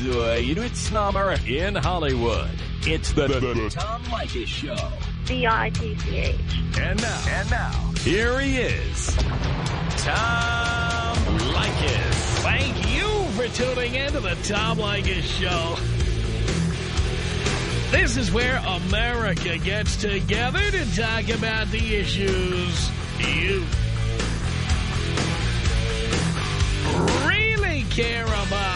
uh, you know, it's summer in Hollywood. It's the, the, the Tom Leykis Show. B-I-T-C-H. And now, and now, here he is, Tom Leykis. Thank you for tuning in to the Tom Leykis Show. This is where America gets together to talk about the issues you really care about.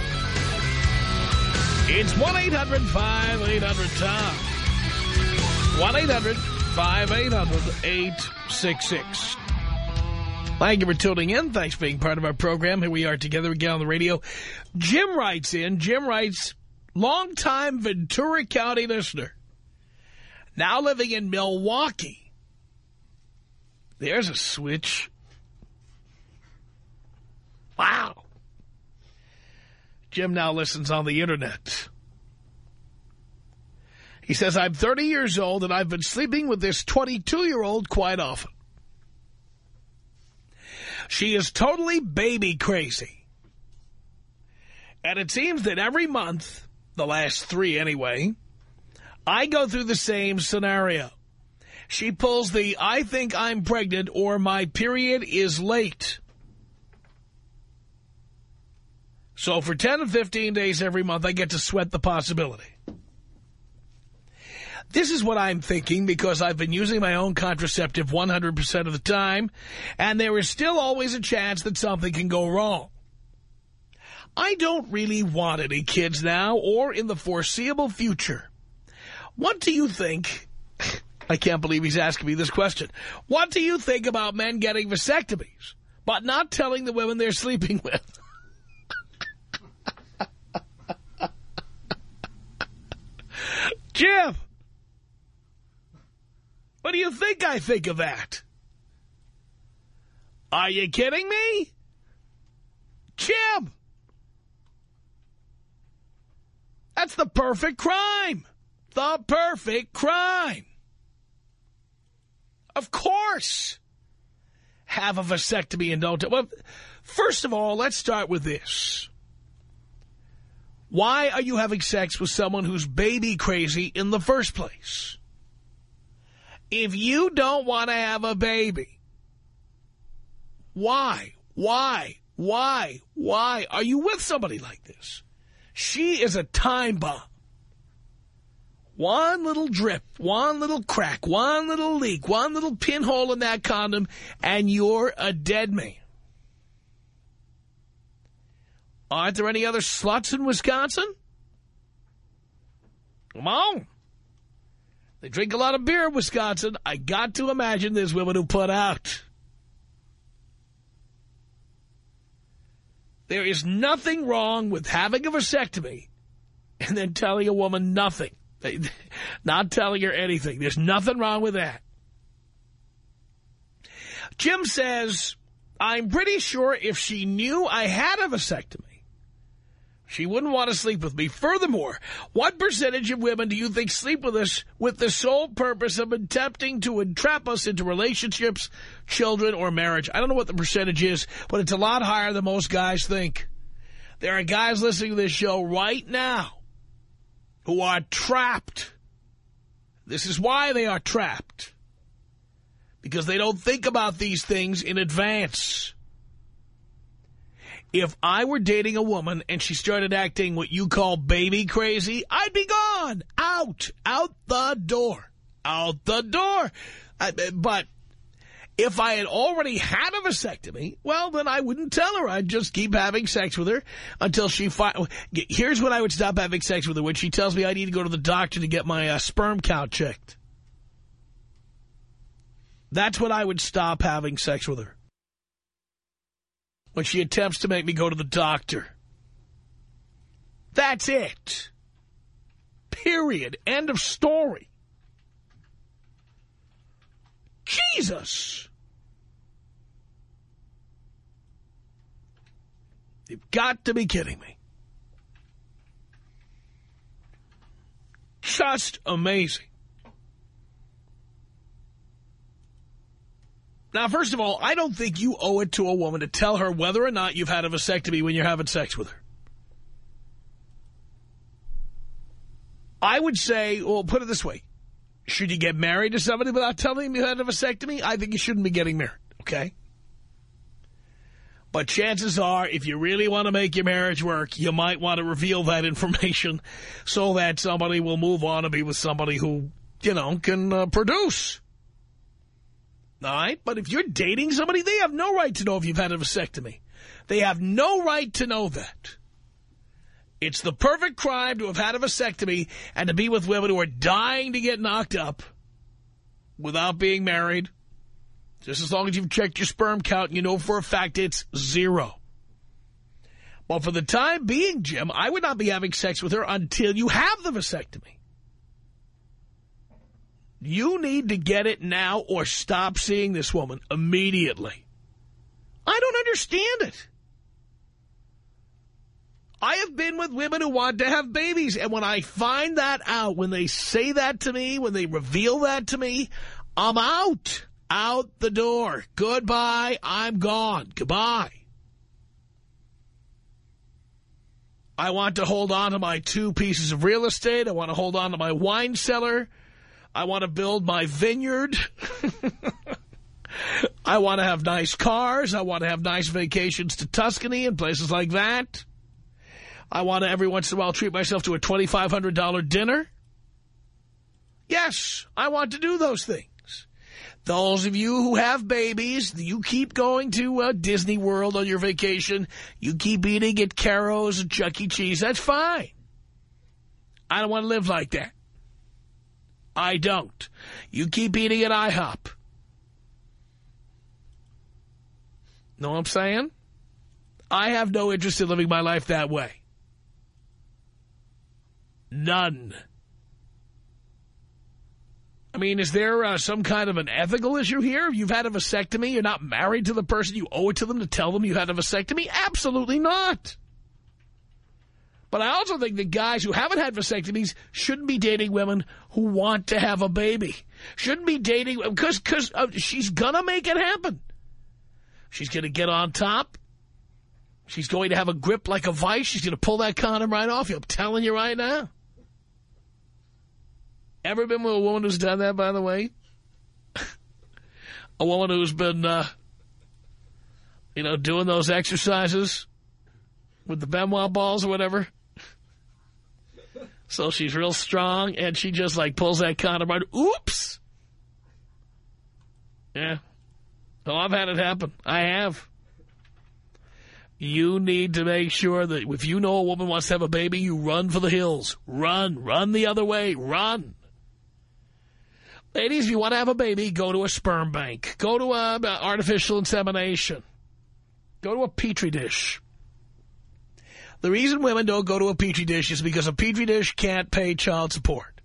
It's 1-800-5800-TOM. 1-800-5800-866. Thank you for tuning in. Thanks for being part of our program. Here we are together again on the radio. Jim writes in. Jim writes, longtime Ventura County listener. Now living in Milwaukee. There's a switch. Wow. Jim now listens on the Internet. He says, I'm 30 years old and I've been sleeping with this 22-year-old quite often. She is totally baby crazy. And it seems that every month, the last three anyway, I go through the same scenario. She pulls the I think I'm pregnant or my period is late. So for 10 to 15 days every month, I get to sweat the possibility. This is what I'm thinking because I've been using my own contraceptive 100% of the time, and there is still always a chance that something can go wrong. I don't really want any kids now or in the foreseeable future. What do you think? I can't believe he's asking me this question. What do you think about men getting vasectomies, but not telling the women they're sleeping with? Jim! What do you think I think of that? Are you kidding me? Jim! That's the perfect crime. The perfect crime. Of course. Have a vasectomy and don't... Well, first of all, let's start with this. Why are you having sex with someone who's baby crazy in the first place? If you don't want to have a baby, why, why, why, why are you with somebody like this? She is a time bomb. One little drip, one little crack, one little leak, one little pinhole in that condom, and you're a dead man. Aren't there any other sluts in Wisconsin? Come on. They drink a lot of beer in Wisconsin. I got to imagine there's women who put out. There is nothing wrong with having a vasectomy and then telling a woman nothing. Not telling her anything. There's nothing wrong with that. Jim says, I'm pretty sure if she knew I had a vasectomy, she wouldn't want to sleep with me. Furthermore, what percentage of women do you think sleep with us with the sole purpose of attempting to entrap us into relationships, children, or marriage? I don't know what the percentage is, but it's a lot higher than most guys think. There are guys listening to this show right now who are trapped. This is why they are trapped. Because they don't think about these things in advance. If I were dating a woman and she started acting what you call baby crazy, I'd be gone. Out. Out the door. Out the door. I, but if I had already had a vasectomy, well, then I wouldn't tell her. I'd just keep having sex with her until she... Here's when I would stop having sex with her, when she tells me I need to go to the doctor to get my uh, sperm count checked. That's when I would stop having sex with her when she attempts to make me go to the doctor. That's it. period. End of story. Jesus. You've got to be kidding me. Just amazing. Now, first of all, I don't think you owe it to a woman to tell her whether or not you've had a vasectomy when you're having sex with her. I would say, well, put it this way. Should you get married to somebody without telling them you had a vasectomy? I think you shouldn't be getting married, okay? But chances are, if you really want to make your marriage work, you might want to reveal that information so that somebody will move on and be with somebody who, you know, can uh, produce. All right? But if you're dating somebody, they have no right to know if you've had a vasectomy. They have no right to know that. It's the perfect crime to have had a vasectomy and to be with women who are dying to get knocked up without being married. Just as long as you've checked your sperm count and you know for a fact it's zero. But for the time being, Jim, I would not be having sex with her until you have the vasectomy. You need to get it now or stop seeing this woman immediately. I don't understand it. I have been with women who want to have babies, and when I find that out, when they say that to me, when they reveal that to me, I'm out. Out the door. Goodbye. I'm gone. Goodbye. I want to hold on to my two pieces of real estate. I want to hold on to my wine cellar. I want to build my vineyard. I want to have nice cars. I want to have nice vacations to Tuscany and places like that. I want to every once in a while treat myself to a $2,500 dinner. Yes, I want to do those things. Those of you who have babies, you keep going to uh, Disney World on your vacation. You keep eating at Carrows and Chuck E. Cheese. That's fine. I don't want to live like that. I don't. You keep eating at IHOP. Know what I'm saying? I have no interest in living my life that way. None. I mean, is there uh, some kind of an ethical issue here? You've had a vasectomy, you're not married to the person, you owe it to them to tell them you had a vasectomy? Absolutely not. But I also think that guys who haven't had vasectomies shouldn't be dating women who want to have a baby. Shouldn't be dating, because cause, uh, she's going to make it happen. She's going to get on top. She's going to have a grip like a vice. She's going to pull that condom right off you. I'm telling you right now. Ever been with a woman who's done that, by the way? a woman who's been, uh, you know, doing those exercises with the Ben Wa balls or whatever. So she's real strong, and she just, like, pulls that condom right. Oops! Yeah. Oh, I've had it happen. I have. You need to make sure that if you know a woman wants to have a baby, you run for the hills. Run. Run the other way. Run. Ladies, if you want to have a baby, go to a sperm bank. Go to a, uh, artificial insemination. Go to a Petri dish. The reason women don't go to a Petri dish is because a Petri dish can't pay child support.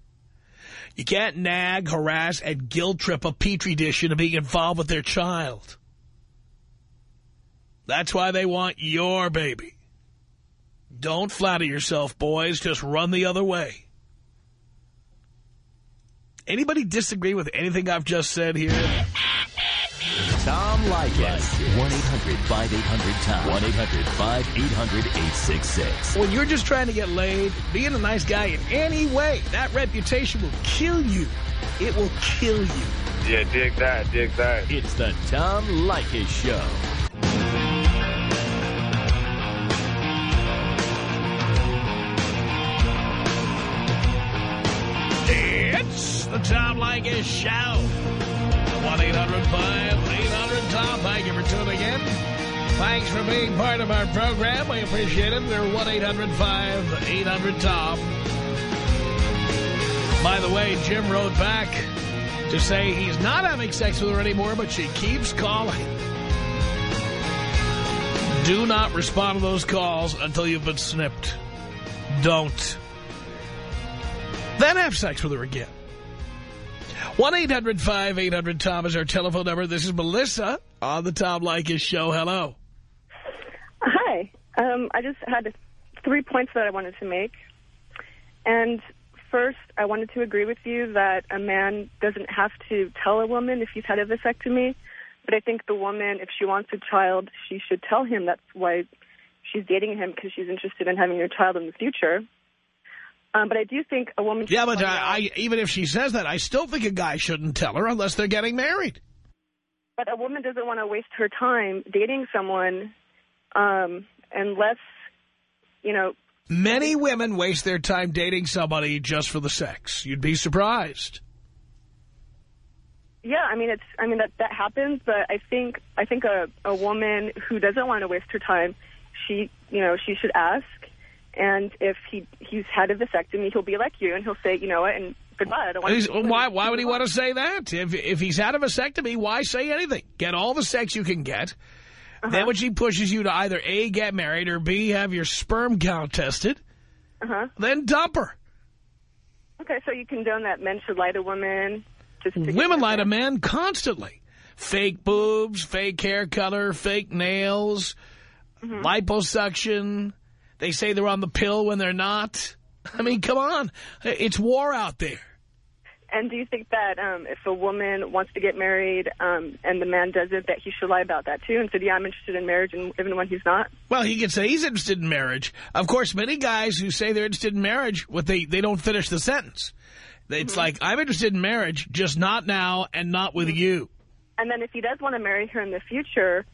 You can't nag, harass, and guilt trip a Petri dish into being involved with their child. That's why they want your baby. Don't flatter yourself, boys. Just run the other way. Anybody disagree with anything I've just said here? Tom Leykis. 1-800-5800-TOM. 1-800-5800-866. When you're just trying to get laid, being a nice guy in any way, that reputation will kill you. It will kill you. Yeah, dig that, dig that. It's the Tom Leykis Show. It's the Tom Leykis Show. 1-800-5800-TOM. Thank you for tuning in. Thanks for being part of our program. We appreciate it. We're 1-800-5800-TOM. By the way, Jim wrote back to say he's not having sex with her anymore, but she keeps calling. Do not respond to those calls until you've been snipped. Don't. Then have sex with her again. 1-800-5800-TOM is our telephone number. This is Melissa on the Tom Leykis show. Hello. Hi. Um, I just had three points that I wanted to make. And first, I wanted to agree with you that a man doesn't have to tell a woman if he's had a vasectomy. But I think the woman, if she wants a child, she should tell him that's why she's dating him because she's interested in having a child in the future. Um, but I do think a woman. Yeah, but I, I, even if she says that, I still think a guy shouldn't tell her unless they're getting married. But a woman doesn't want to waste her time dating someone um, unless, you know. Many women waste their time dating somebody just for the sex. You'd be surprised. Yeah, I mean it's. I mean that that happens, but I think I think a a woman who doesn't want to waste her time, she you know she should ask, and if he he's had a vasectomy, he'll be like you, and he'll say you know what, and goodbye. I don't want. To why why would he want to say that? If if he's had a vasectomy, why say anything? Get all the sex you can get. Uh -huh. Then when she pushes you to either A, get married, or B, have your sperm count tested, uh -huh. then dump her. Okay, so you condone that men should lie to women Women lie to men constantly. Fake boobs, fake hair color, fake nails, mm -hmm. liposuction. They say they're on the pill when they're not. I mean, come on. It's war out there. And do you think that um, if a woman wants to get married um, and the man doesn't, that he should lie about that too and say, yeah, I'm interested in marriage, and even when he's not? Well, he can say he's interested in marriage. Of course, many guys who say they're interested in marriage, what they, they don't finish the sentence. It's mm -hmm. like, I'm interested in marriage, just not now and not with mm -hmm. you. And then if he does want to marry her in the future,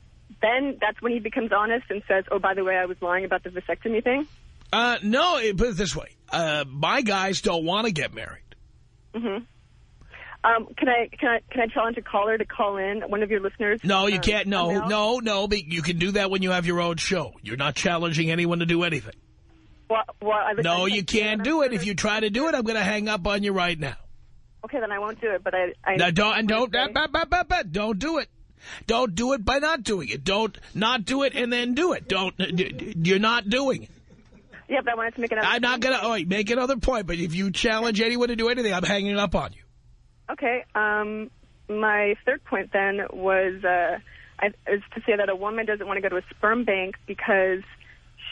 then that's when he becomes honest and says, oh, by the way, I was lying about the vasectomy thing? Uh, no, put it this way. Uh, my guys don't want to get married. Mm-hmm. Um, can I can I can I challenge a caller to call in? One of your listeners. No, you um, can't. No, no, no. But you can do that when you have your own show. You're not challenging anyone to do anything. Well, well, I no, you can't do it. If you try to do it, I'm going to hang up on you right now. Okay, then I won't do it. But I, I now, don't and don't don't do it. Don't do it by not doing it. Don't not do it and then do it. Don't. You're not doing it. Yeah, but I wanted to make another. I'm not going to. Oh, make another point. But if you challenge anyone to do anything, I'm hanging up on you. Okay. Um, my third point then was uh, I, is to say that a woman doesn't want to go to a sperm bank because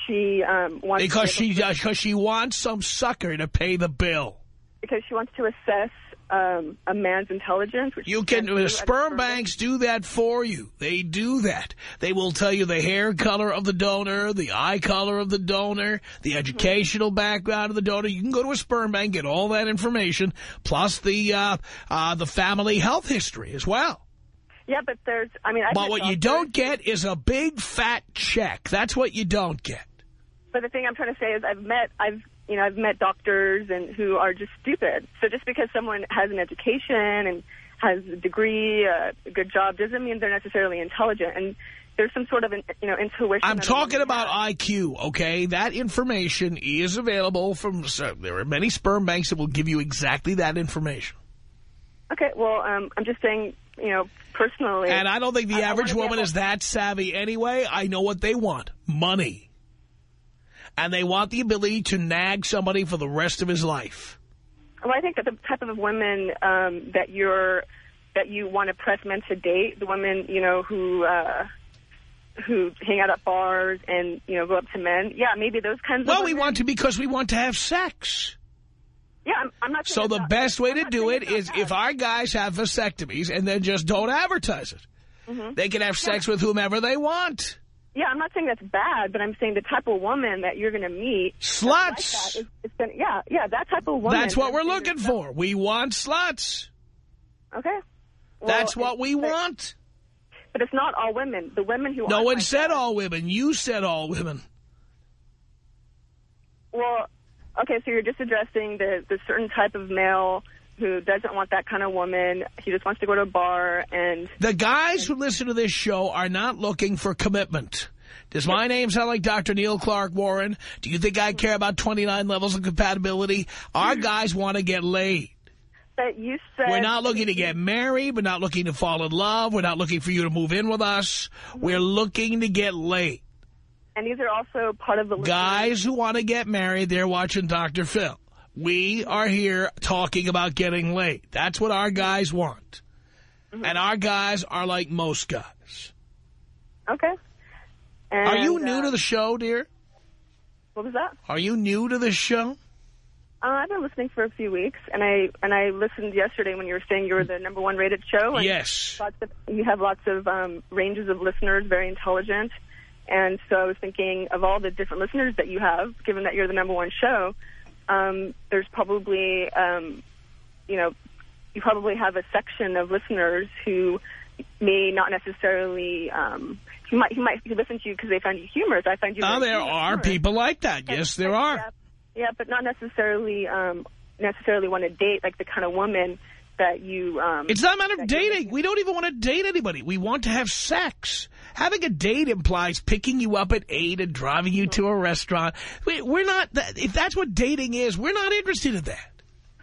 she um, wants because she because she wants some sucker to pay the bill. Because she wants to assess um, a man's intelligence. you can uh, sperm banks do that for you. They do that. They will tell you the hair color of the donor, the eye color of the donor, the mm-hmm. educational mm -hmm. background of the donor. You can go to a sperm bank, get all that information, plus the uh, uh, the family health history as well. Yeah, but there's, I mean, I But what you don't get is a big fat check. That's what you don't get. But the thing I'm trying to say is I've met, I've, you know, I've met doctors and who are just stupid. So just because someone has an education and has a degree, uh, a good job, doesn't mean they're necessarily intelligent. And there's some sort of, you know, intuition. I'm talking about. IQ, okay? That information is available from, so there are many sperm banks that will give you exactly that information. Okay, well, um, I'm just saying, you know, personally. And I don't think the I average woman is that savvy anyway. I know what they want. Money and they want the ability to nag somebody for the rest of his life. Well, I think that the type of women um, that you're that you want to press men to date, the women you know who uh, who hang out at bars and you know go up to men, yeah, maybe those kinds. Of Well, of we want to because we want to have sex. Yeah, I'm, I'm not. So the not, best way I'm to do it is if our guys have vasectomies and then just don't advertise it. Mm -hmm. They can have sex yeah. with whomever they want. Yeah, I'm not saying that's bad, but I'm saying the type of woman that you're going to meet. Sluts. Like gonna, yeah, yeah, that type of woman. That's what we're looking for. We want sluts. Okay. Well, that's what we but, want. But it's not all women. The women who No one said all women. You said all women. Well, okay, so you're just addressing the, the certain type of male who doesn't want that kind of woman. He just wants to go to a bar and... The guys who listen to this show are not looking for commitment. Does my name sound like Dr. Neil Clark Warren? Do you think I care about 29 levels of compatibility? Our guys want to get laid. But you said... We're not looking to get married. We're not looking to fall in love. We're not looking for you to move in with us. We're looking to get laid. And these are also part of the... Guys who want to get married, they're watching Dr. Phil. We are here talking about getting laid. That's what our guys want. Mm-hmm. And our guys are like most guys. Okay. And, Are you new uh, to the show, dear? What was that? Are you new to the show? Uh, I've been listening for a few weeks, and I and I listened yesterday when you were saying you were the number one rated show. And Yes. Lots of, you have lots of um, ranges of listeners, very intelligent. And so I was thinking of all the different listeners that you have, given that you're the number one show, um, there's probably, um, you know, you probably have a section of listeners who may not necessarily, um, you might, you might listen to you because they find you humorous. I find you Oh, there humorous. are people like that. Yes, there are. Yeah, yeah, but not necessarily um, necessarily want to date like the kind of woman that you. Um, It's not a matter of dating. We don't even want to date anybody. We want to have sex. Having a date implies picking you up at 8 and driving you to a restaurant. We, we're not, that, if that's what dating is, we're not interested in that.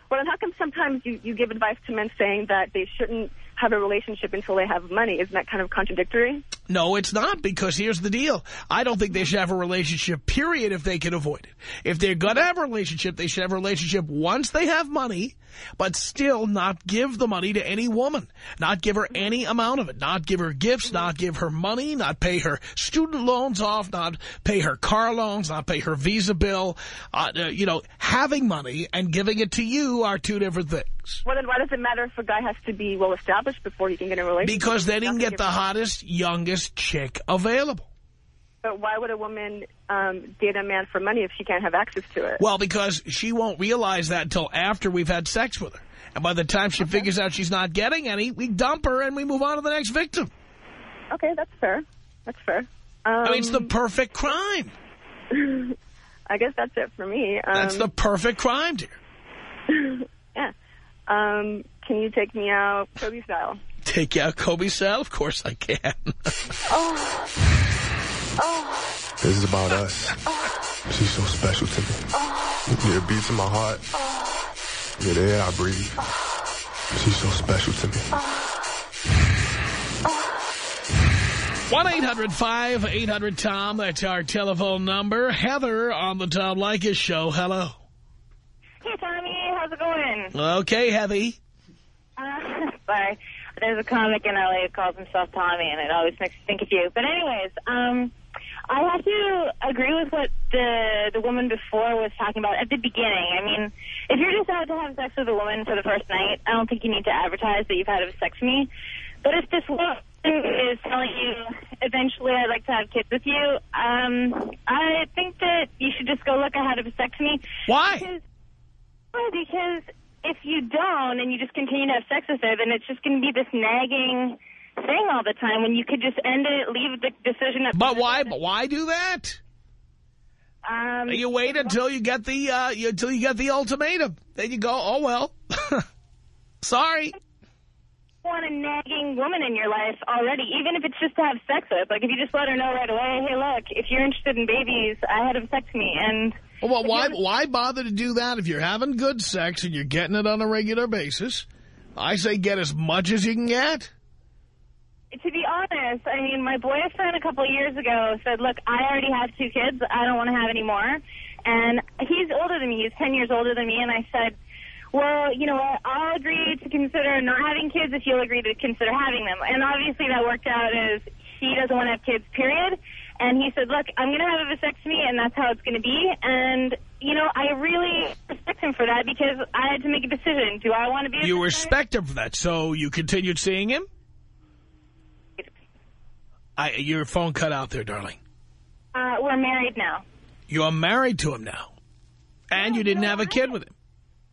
Well, and how come sometimes you, you give advice to men saying that they shouldn't have a relationship until they have money? Isn't that kind of contradictory? No, it's not, because here's the deal. I don't think they should have a relationship, period, if they can avoid it. If they're going to have a relationship, they should have a relationship once they have money, but still not give the money to any woman. Not give her any amount of it. Not give her gifts, not give her money, not pay her student loans off, not pay her car loans, not pay her visa bill. Uh, uh, you know, having money and giving it to you are two different things. Well, then why does it matter if a guy has to be well established before he can get in a relationship? Because then he can get the hottest, youngest chick available. But why would a woman um, date a man for money if she can't have access to it? Well, because she won't realize that until after we've had sex with her. And by the time she figures out she's not getting any, we dump her and we move on to the next victim. Okay, that's fair. That's fair. Um, I mean, it's the perfect crime. I guess that's it for me. Um, That's the perfect crime, dear. yeah. Um, can you take me out Kobe style? Take you out Kobe cell? Of course I can. oh. Oh. This is about us. Oh. She's so special to me. Oh. Yeah, it beats in my heart. Oh. Yeah, the air I breathe. She's so special to me. 1-800-5800-TOM. That's our telephone number. Heather on the Tom Leykis show. Hello. Hey, Tommy, how's it going? Okay, Heathy. Sorry. There's a comic in L.A. who calls himself Tommy, and it always makes me think of you. But anyways, um, I have to agree with what the the woman before was talking about at the beginning. I mean, if you're just out to have sex with a woman for the first night, I don't think you need to advertise that you've had a sex with me. But if this woman is telling you, eventually I'd like to have kids with you, um, I think that you should just go look ahead of vasectomy. Why? Because, well, because if you don't and you just continue to have sex with her, then it's just going to be this nagging thing all the time when you could just end it, leave the decision up. But why, but why do that? Um, You wait until you get the, uh, you, until you get the ultimatum. Then you go, oh, well. Sorry. you want a nagging woman in your life already, even if it's just to have sex with. Like, if you just let her know right away, hey, look, if you're interested in babies, I had a vasectomy, and... Well, why, why bother to do that if you're having good sex and you're getting it on a regular basis? I say get as much as you can get. To be honest, I mean, my boyfriend a couple of years ago said, look, I already have two kids. I don't want to have any more. And he's older than me. He's 10 years older than me. And I said, well, you know what, I'll agree to consider not having kids if you'll agree to consider having them. And obviously that worked out as he doesn't want to have kids, period. And he said, look, I'm going to have a vasectomy, and that's how it's going to be. And, you know, I really respect him for that because I had to make a decision. Do I want to be a You vasectomy? respect him for that, so you continued seeing him? I, your phone cut out there, darling. Uh, we're married now. You are married to him now. And you didn't have a kid with him.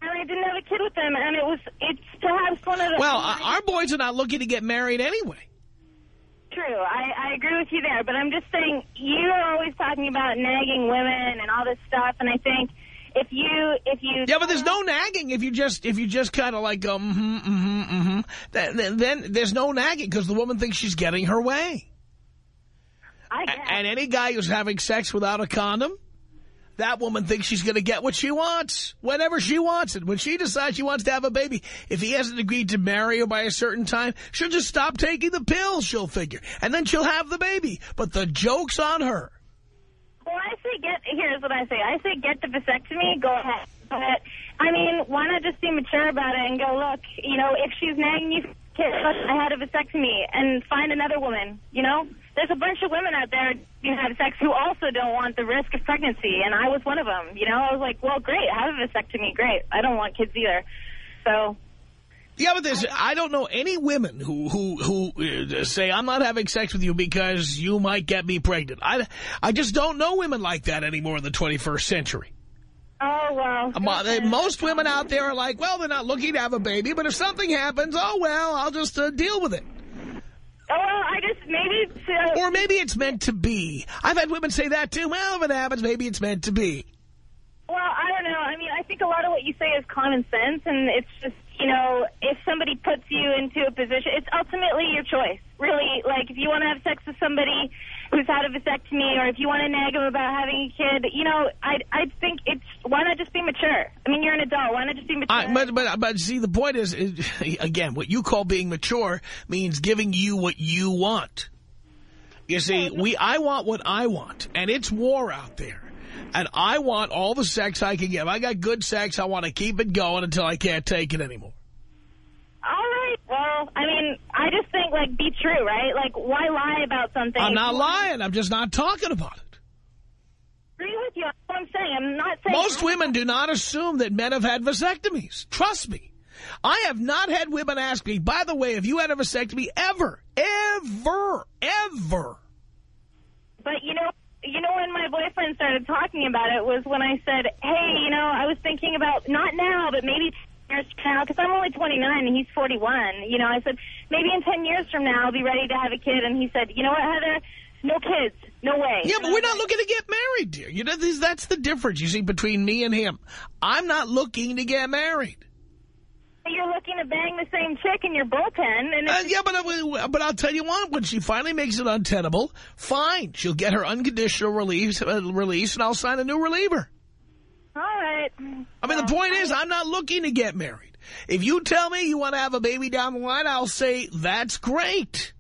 And I didn't have a kid with him, and it was, it's to have one of the... Well, our boys are not looking to get married anyway. True, I, I agree with you there, but I'm just saying, you're always talking about nagging women and all this stuff, and I think if you, if you... Yeah, but there's no nagging if you just if you just kind of like go, mm-hmm, mm-hmm, mm-hmm. Then, then, then there's no nagging because the woman thinks she's getting her way. I guess. And any guy who's having sex without a condom, that woman thinks she's going to get what she wants whenever she wants it. When she decides she wants to have a baby, if he hasn't agreed to marry her by a certain time, she'll just stop taking the pills, she'll figure. And then she'll have the baby. But the joke's on her. Well, I say get, here's what I say. I say get the vasectomy, go ahead. But, I mean, why not just be mature about it and go, look, you know, if she's nagging you, I had a vasectomy and find another woman, you know? There's a bunch of women out there who have sex who also don't want the risk of pregnancy, and I was one of them, you know? I was like, well, great, have a vasectomy, great. I don't want kids either. So... Yeah, but there's, I don't know any women who, who, who uh, say, I'm not having sex with you because you might get me pregnant. I, I just don't know women like that anymore in the 21st century. Oh, well. Um, most women out there are like, well, they're not looking to have a baby, but if something happens, oh, well, I'll just uh, deal with it. Oh, well, I just, maybe it's... Uh, or maybe it's meant to be. I've had women say that, too. Well, if it happens, maybe it's meant to be. Well, I don't know. I mean, I think a lot of what you say is common sense, and it's just, you know, if somebody puts you into a position, it's ultimately your choice. Really, like, if you want to have sex with somebody who's had a vasectomy, or if you want to nag them about having a kid, you know, I I think it's, why not just be mature? I mean, you're an adult. Why not just be mature? I, but, but, but see, the point is, is, again, what you call being mature means giving you what you want. You see, we I want what I want, and it's war out there. And I want all the sex I can get. I got good sex, I want to keep it going until I can't take it anymore. Well, I mean, I just think, like, be true, right? Like, why lie about something? I'm not lying. I'm just not talking about it. agree with you. That's what I'm saying. I'm not saying... Most women do not assume that men have had vasectomies. Trust me. I have not had women ask me, by the way, have you had a vasectomy ever? Ever. Ever. But, you know, you know, when my boyfriend started talking about it was when I said, hey, you know, I was thinking about, not now, but maybe 10 years from now, because I'm only 29 and he's 41. You know, I said, maybe in 10 years from now I'll be ready to have a kid. And he said, you know what, Heather? No kids. No way. Yeah, but we're not looking to get married, dear. You know, that's the difference, you see, between me and him. I'm not looking to get married. You're looking to bang the same chick in your bullpen. And uh, yeah, but, uh, but I'll tell you what, when she finally makes it untenable, fine. She'll get her unconditional release, uh, release and I'll sign a new reliever. All right. I mean, the point is, I'm not looking to get married. If you tell me you want to have a baby down the line, I'll say, that's great.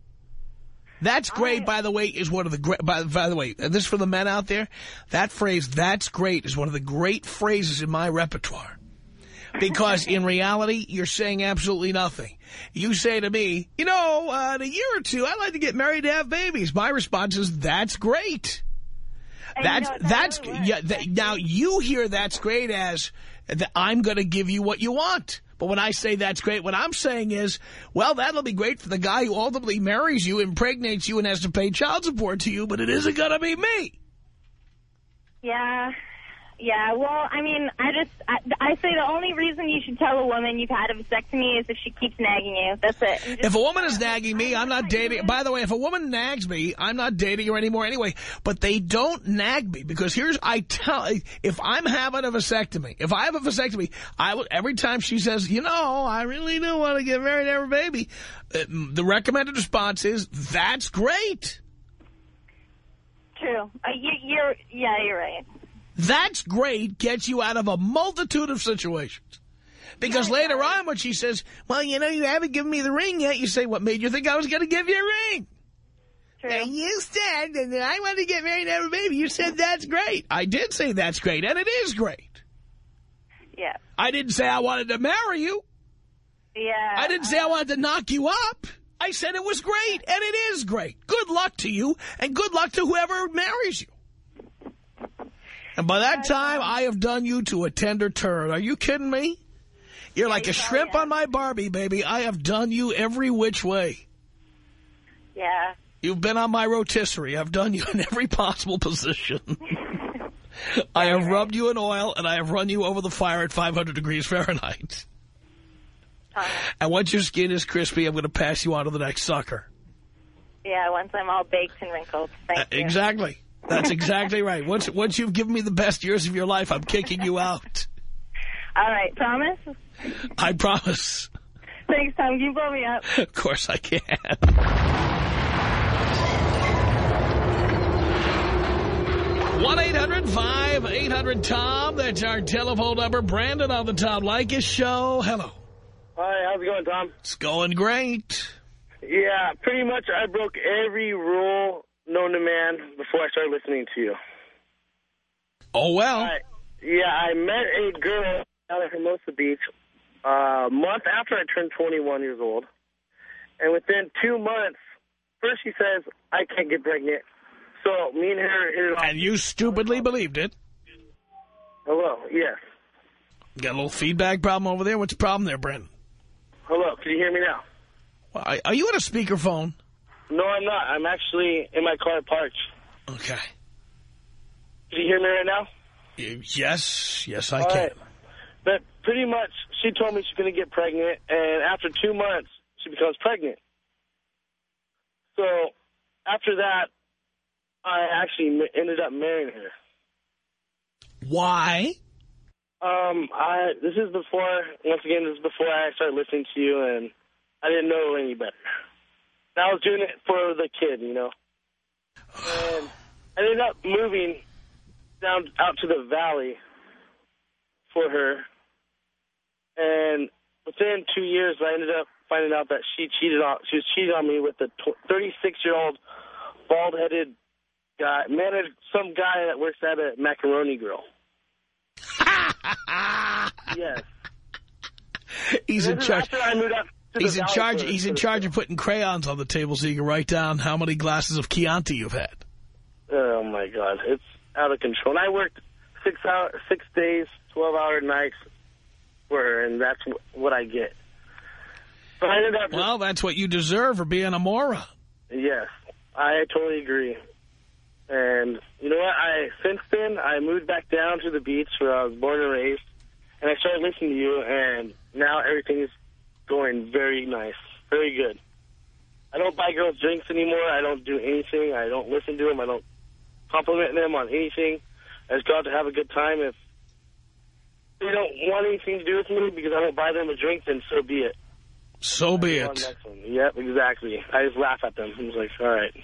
That's great, right. by the way, is one of the great, by, by the way, this for the men out there, that phrase, that's great, is one of the great phrases in my repertoire. Because in reality, you're saying absolutely nothing. You say to me, you know, uh, in a year or two, I'd like to get married to have babies. My response is, that's great. That's, you know, that's, yeah, that, now you hear that's great as, that I'm going to give you what you want. But when I say that's great, what I'm saying is, well, that'll be great for the guy who ultimately marries you, impregnates you, and has to pay child support to you, but it isn't going to be me. Yeah, yeah, well, I mean, I just, I, I say the only reason you should tell a woman you've had a vasectomy is if she keeps nagging you. That's it. If a woman is nagging me, I'm not dating. By the way, if a woman nags me, I'm not dating her anymore anyway. But they don't nag me because here's, I tell, if I'm having a vasectomy, if I have a vasectomy, I will, every time she says, you know, I really do want to get married and have a baby, uh, the recommended response is, that's great. True. Uh, you, you're, yeah, you're right. That's great, gets you out of a multitude of situations. Because yeah, later on when she says, well, you know, you haven't given me the ring yet, you say, what made you think I was going to give you a ring? True. And you said that I want to get married and have a baby. You said that's great. I did say that's great, and it is great. Yeah. I didn't say I wanted to marry you. Yeah. I didn't say I wanted to knock you up. I said it was great, and it is great. Good luck to you, and good luck to whoever marries you. And by that time, I have done you to a tender turn. Are you kidding me? You're like a shrimp on my Barbie, baby. I have done you every which way. Yeah. You've been on my rotisserie. I've done you in every possible position. I have rubbed you in oil, and I have run you over the fire at 500 degrees Fahrenheit. And once your skin is crispy, I'm going to pass you on to the next sucker. Yeah, once I'm all baked and wrinkled. Thank uh, you. Exactly. That's exactly right. Once once you've given me the best years of your life, I'm kicking you out. All right, promise? I promise. Thanks, Tom. Can you blow me up? Of course I can. one 800 tom That's our telephone number. Brandon on the Tom Leykis show. Hello. Hi, how's it going, Tom? It's going great. Yeah, pretty much I broke every rule known to man before I started listening to you. Oh, well. I, Yeah, I met a girl down at Hermosa Beach uh, a month after I turned 21 years old. And within two months, first she says, I can't get pregnant. So me and her hit it off. And you stupidly believed it. Hello, yes. Got a little feedback problem over there? What's the problem there, Brandon? Hello, can you hear me now? Well, are- are you on a speakerphone? No, I'm not. I'm actually in my car parked. Okay. Can you hear me right now? Yes, yes, I All can. right. But pretty much, she told me she's going to get pregnant, and after two months, she becomes pregnant. So after that, I actually ended up marrying her. Why? Um, I this is before once again this is before I started listening to you, and I didn't know any better. And I was doing it for the kid, you know. And I ended up moving down out to the valley for her, and within two years, I ended up finding out that she cheated on she was cheating on me with a 36 year old bald headed guy, managed some guy that works at a macaroni grill. Yes. He's This is charge. after I moved the He's in charge. He's in charge of putting crayons on the table so you can write down how many glasses of Chianti you've had. Oh my God, it's out of control. And I worked six hour, six days, twelve hour nights for her, and that's what I get. So I ended up. Well, that's what you deserve for being a moron. yes, I totally agree. And you know what? I since then I moved back down to the beach where I was born and raised, and I started listening to you, and now everything is going very nice, very good. I don't buy girls drinks anymore. I don't do anything. I don't listen to them. I don't compliment them on anything. I just go out to have a good time. If they don't want anything to do with me because I don't buy them a drink, then so be it. So be it. Yep, exactly. I just laugh at them. I'm like, all right.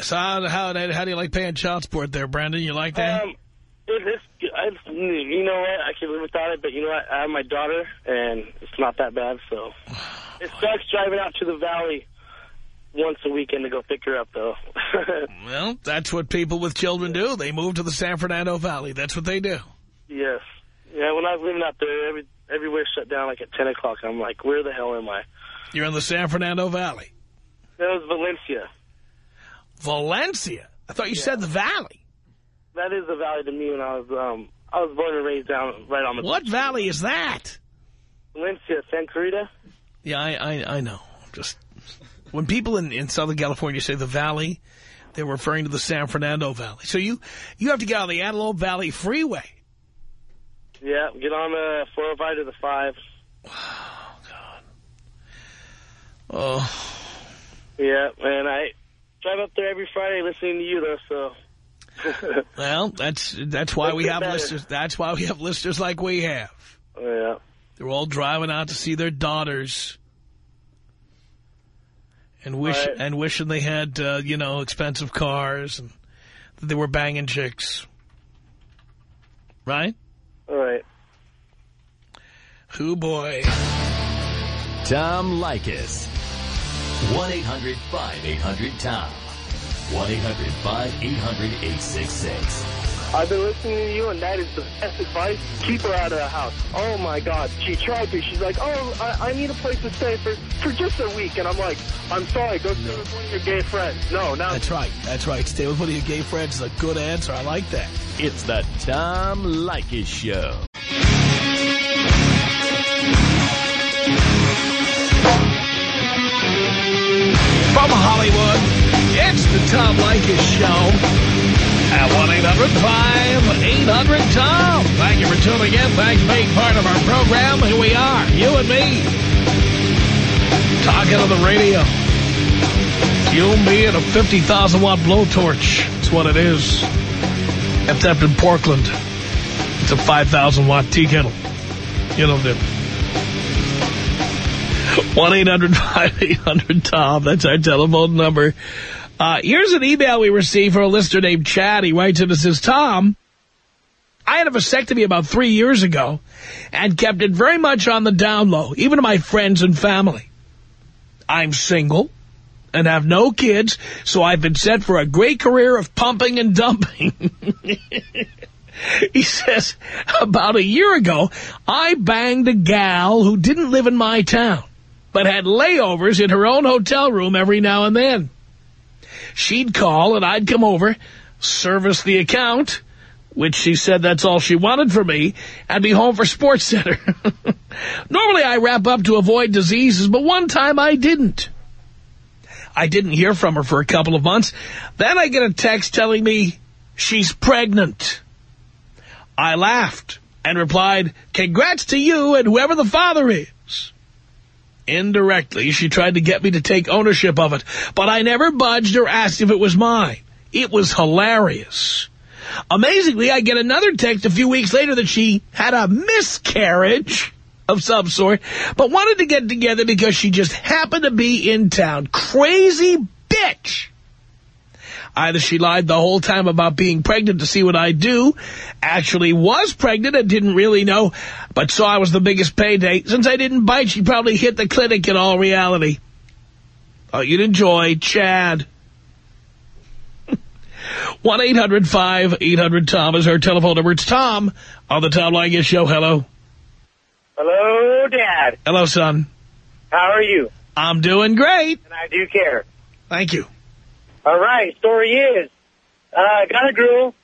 So how, how, how do you like paying child support there, Brandon? You like that? Um, it's, it's, you know what? I could live without it, but you know what? I have my daughter, and it's not that bad. So it sucks driving out to the valley once a weekend to go pick her up, though. well, that's what people with children do. They move to the San Fernando Valley. That's what they do. yes. Yeah. When I was living out there, every everywhere shut down like at 10 o'clock. I'm like, where the hell am I? You're in the San Fernando Valley. That was Valencia. Valencia. I thought you said the valley. That is the valley to me when I was um I was born and raised down right on the What valley is that? Valencia, Santa Clarita. Yeah, I, I, I know. Just when people in, in Southern California say the valley, they're referring to the San Fernando Valley. So you, you have to get on the Antelope Valley Freeway. Yeah, get on the 405 to the 5. Oh, God. Oh. Yeah, and I drive up there every Friday listening to you, though, so... well, that's that's why we have better. listeners. That's why we have listeners like we have. yeah. They're all driving out to see their daughters, and wish Right. and wishing they had uh, you know expensive cars and that they were banging chicks. Right? All right. Who boy? Tom Leykis. 1-800-5800-TOM. 1-800-5800-866. I've been listening to you, and that is the best advice. Keep her out of the house. Oh, my God. She tried to. She's like, oh, I, I need a place to stay for, for just a week. And I'm like, I'm sorry. Go stay with one of your gay friends. No, now... That's right. That's right. Stay with one of your gay friends is a good answer. I like that. It's the Tom Leykis Show. From Hollywood, it's the Tom Leykis Show at 1-800-5800-TOM. Thank you for tuning in. Thanks for being part of our program. Here we are, you and me, talking on the radio. You, me, and a 50,000-watt blowtorch. That's what it is. Except in Portland. It's a 5,000-watt tea kettle. You know the 1-800-5800-TOM. That's our telephone number. Uh, here's an email we received from a listener named Chad. He writes in and says, Tom, I had a vasectomy about three years ago and kept it very much on the down low, even to my friends and family. I'm single, and have no kids, so I've been set for a great career of pumping and dumping. he says, about a year ago, I banged a gal who didn't live in my town, but had layovers in her own hotel room every now and then. She'd call and I'd come over, service the account, which she said that's all she wanted from me, and be home for Sports Center. Normally I wrap up to avoid diseases, but one time I didn't. I didn't hear from her for a couple of months. Then I get a text telling me she's pregnant. I laughed and replied, congrats to you and whoever the father is. Indirectly, she tried to get me to take ownership of it, but I never budged or asked if it was mine. It was hilarious. Amazingly, I get another text a few weeks later that she had a miscarriage of some sort, but wanted to get together because she just happened to be in town. Crazy bitch. Either she lied the whole time about being pregnant to see what I do, actually was pregnant and didn't really know, but saw I was the biggest payday. Since I didn't bite, she probably hit the clinic in all reality. Oh, you'd enjoy Chad. 1-800-5800-TOM is our telephone number. It's Tom on the Tom Leykis Show. Hello. Hello, Dad. Hello, son. How are you? I'm doing great. And I do care. Thank you. All right, story is, uh, got a girl.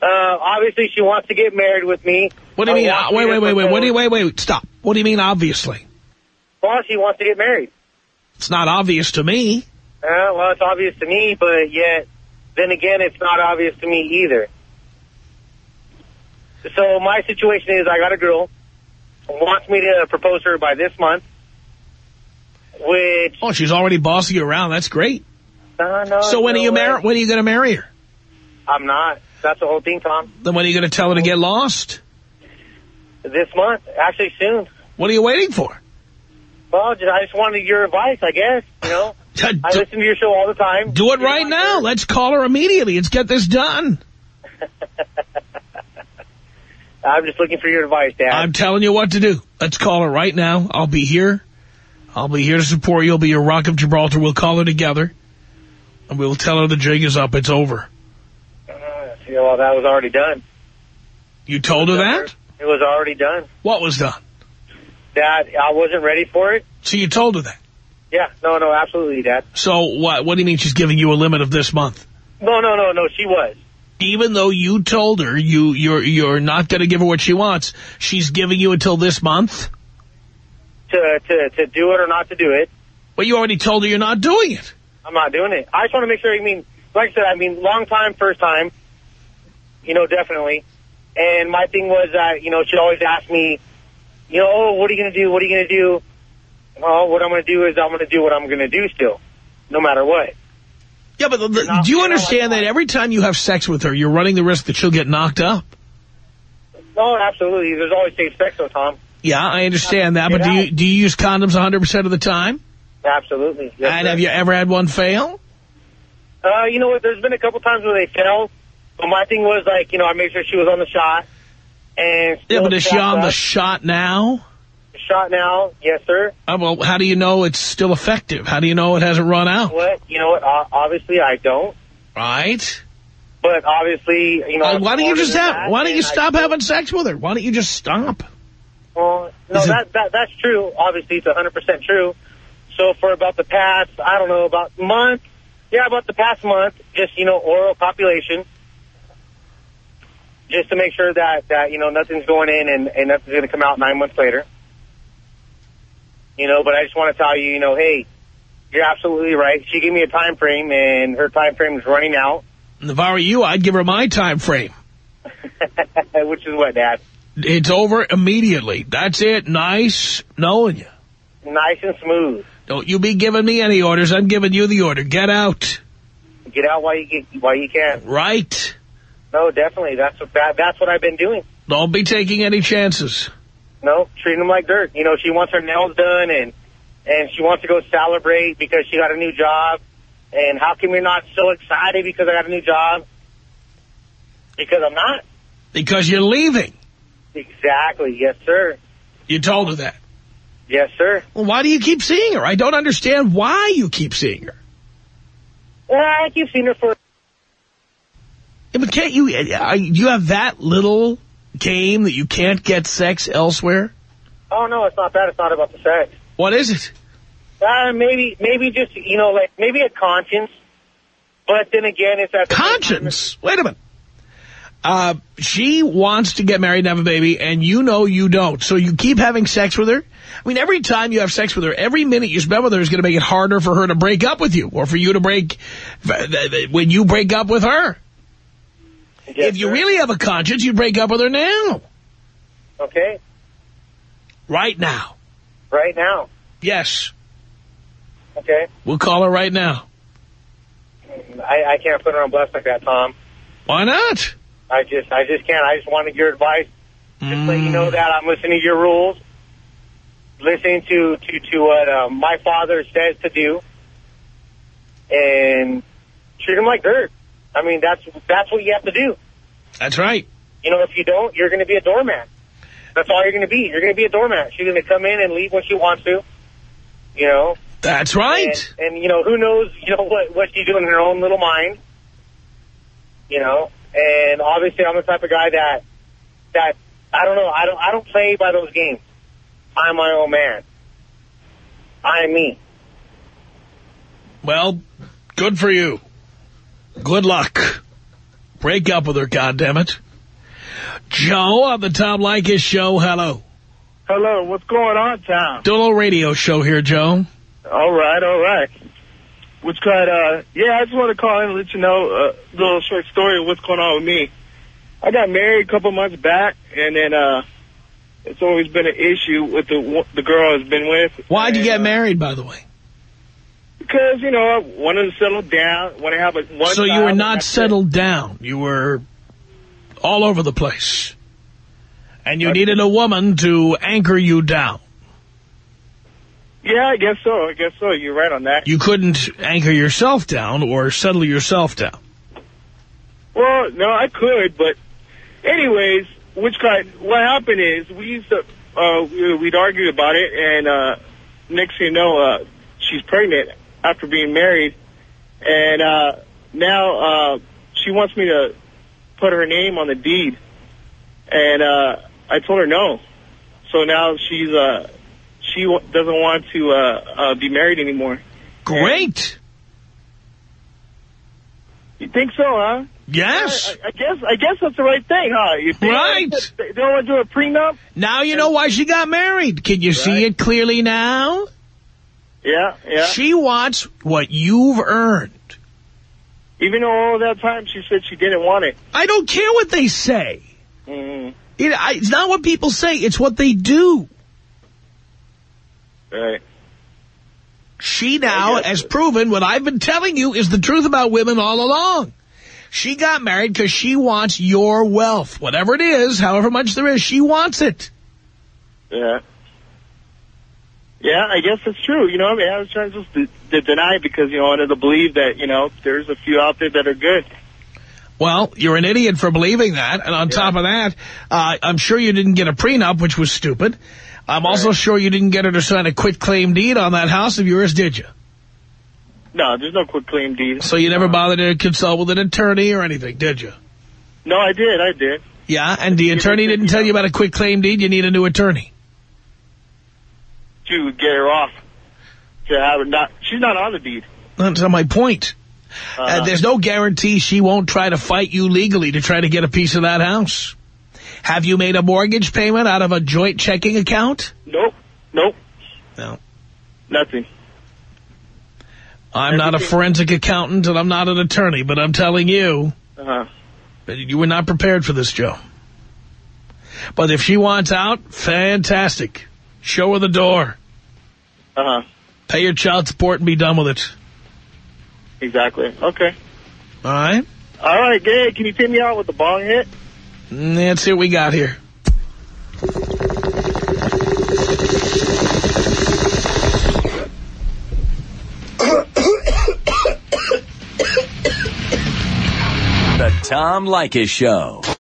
Uh, obviously, she wants to get married with me. What do you I mean? want Uh, wait, wait, wait, wait. What do you, wait, wait, stop. What do you mean, obviously? Well, she wants to get married. It's not obvious to me. Uh, well, it's obvious to me, but yet, then again, it's not obvious to me either. So my situation is I got a girl, who wants me to propose to her by this month, which, Oh, she's already bossing you around. That's great. Uh, no, So when no are you way. mar When are you going to marry her? I'm not. That's the whole thing, Tom. Then when are you going to tell her to get lost? This month, actually soon. What are you waiting for? Well, just, I just wanted your advice, I guess, you know. I listen to your show all the time. do it right now. Let's call her immediately. Let's get this done. I'm just looking for your advice, Dad. I'm telling you what to do. Let's call her right now. I'll be here. I'll be here to support you. I'll be your Rock of Gibraltar. We'll call her together. And we'll tell her the jig is up. It's over. Uh, well, that was already done. You told her that? It was already done. What was done? That I wasn't ready for it. So you told her that. Yeah, no, no, absolutely, Dad. So what, what do you mean she's giving you a limit of this month? No, no, no, no, she was. Even though you told her you, you're, you're not going to give her what she wants, she's giving you until this month? To, to, to do it or not to do it, Well, you already told her you're not doing it. I'm not doing it. I just want to make sure, I mean, like I said, I mean, long time, first time, you know, definitely. And my thing was that, you know, she'd always ask me, you know, oh, what are you going to do? What are you going to do? Well, what I'm going to do is I'm going to do what I'm going to do still, no matter what. Yeah, but the, the- do you understand like that that. every time you have sex with her, you're running the risk that she'll get knocked up? No, absolutely. There's always safe sex, though, Tom. Yeah, I understand that, but do you do you use condoms 100% of the time? Absolutely. Yes, and sir. have you ever had one fail? Uh, you know what? There's been a couple times where they failed, but my thing was like, you know, I made sure she was on the shot. And Yeah, but is she on the shot now? shot now? Yes, sir. Uh, well, how do you know it's still effective? How do you know it hasn't run out? What? You know what? Uh, obviously, I don't. Right? But obviously, you know. Uh, why don't you just have? Why don't you stop having sex with her? Why don't you just stop? Well, no, Is it- that, that that's true. Obviously, it's 100% true. So for about the past, I don't know, about month, yeah, about the past month, just, you know, oral copulation, just to make sure that, that you know, nothing's going in and, and nothing's going to come out nine months later. You know, but I just want to tell you, you know, hey, you're absolutely right. She gave me a time frame, and her time frame is running out, And if I were you, I'd give her my time frame. which is what, Dad? It's over immediately. That's it. Nice knowing you. Nice and smooth. Don't you be giving me any orders. I'm giving you the order. Get out. Get out while you get, while you can. Right. No, definitely. That's what that, that's what I've been doing. Don't be taking any chances. No, treating them like dirt. You know, she wants her nails done and and she wants to go celebrate because she got a new job. And how come you're not so excited because I got a new job? Because I'm not. Because you're leaving. Exactly. Yes, sir. You told her that. Yes, sir. Well, why do you keep seeing her? I don't understand why you keep seeing her. Well, I keep seeing her for... Yeah, but can't you, uh, you have that little game that you can't get sex elsewhere? Oh, no, it's not that. It's not about the sex. What is it? Uh, maybe, maybe just, you know, like, maybe a conscience. But then again, it's at Conscience? Wait a minute. Uh, she wants to get married and have a baby, and you know you don't. So you keep having sex with her? I mean, every time you have sex with her, every minute you spend with her is going to make it harder for her to break up with you, or for you to break, when you break up with her. Yes, if you sir. really have a conscience, you'd break up with her now. Okay, Right now. right now. Yes. Okay. We'll call her right now. I, I can't put her on blast like that, Tom. Why not? I just, I just can't. I just wanted your advice. Just let you know mm. that I'm listening to your rules, listening to to to what uh, my father says to do, and treat him like dirt. I mean, that's that's what you have to do. That's right. You know, if you don't, you're going to be a doormat. That's all you're going to be. You're going to be a doormat. She's going to come in and leave when she wants to. You know, That's right. and, and you know, who knows, you know, what, what she's doing in her own little mind. You know, and obviously I'm the type of guy that, that, I don't know, I don't, I don't play by those games. I'm my own man. I'm me. Well, good for you. Good luck. Break up with her, goddammit. Joe on the Tom Leykis show. Hello. Hello, what's going on, Tom? Do a little radio show here, Joe. All right, all right. What's kind uh, yeah, I just want to call in and let you know uh, a little short story of what's going on with me. I got married a couple months back, and then uh, it's always been an issue with the the girl I've been with. Why'd you And, get uh, married, by the way? Because, you know, I wanted to settle down, want to have a one So you were not it. settled down. You were all over the place. And you needed a woman to anchor you down. Yeah, I guess so. I guess so. You're right on that. You couldn't anchor yourself down or settle yourself down. Well, no, I could, but anyways, which kind? What happened is we used to uh, we- we'd argue about it, and uh, next thing you know, uh, she's pregnant after being married, and uh, now uh, she wants me to put her name on the deed, and uh, I told her no. So now she's uh, she w- doesn't want to uh, uh, be married anymore. Great. You think so, huh? Yes. I, I guess I guess that's the right thing, huh? Think Right. They don't want to do a prenup. Now you know why she got married. Can you see it clearly now? Yeah, yeah. She wants what you've earned. Even though all that time she said she didn't want it. I don't care what they say. Mm, It, I, it's not what people say. It's what they do. right. She now has proven what I've been telling you is the truth about women all along. She got married because she wants your wealth. Whatever it is, however much there is, she wants it. Yeah. Yeah, I guess it's true. You know, I mean, I was trying to just to, to deny it because, you know, I wanted to believe that, you know, there's a few out there that are good. Well, you're an idiot for believing that. And on top of that, uh, I'm sure you didn't get a prenup, which was stupid. I'm also sure you didn't get her to sign a quit claim deed on that house of yours, did you? No, there's no quick claim deed. So you never bothered to consult with an attorney or anything, did you? No, I did. I did. Yeah, and the attorney didn't tell you about a quick claim deed. You need a new attorney. To get her off. To have her not. She's not on the deed. That's not my point. Uh, Uh, there's no guarantee she won't try to fight you legally to try to get a piece of that house. Have you made a mortgage payment out of a joint checking account? nope. Nope. No. Nothing. I'm not a forensic accountant and I'm not an attorney, but I'm telling you, Uh-huh. you were not prepared for this, Joe. But if she wants out, fantastic. Show her the door. Uh-huh. Pay your child support and be done with it. Exactly. Okay. All right? All right, Gabe, can you pin me out with the bong hit? That's it we got here. Tom Leykis Show.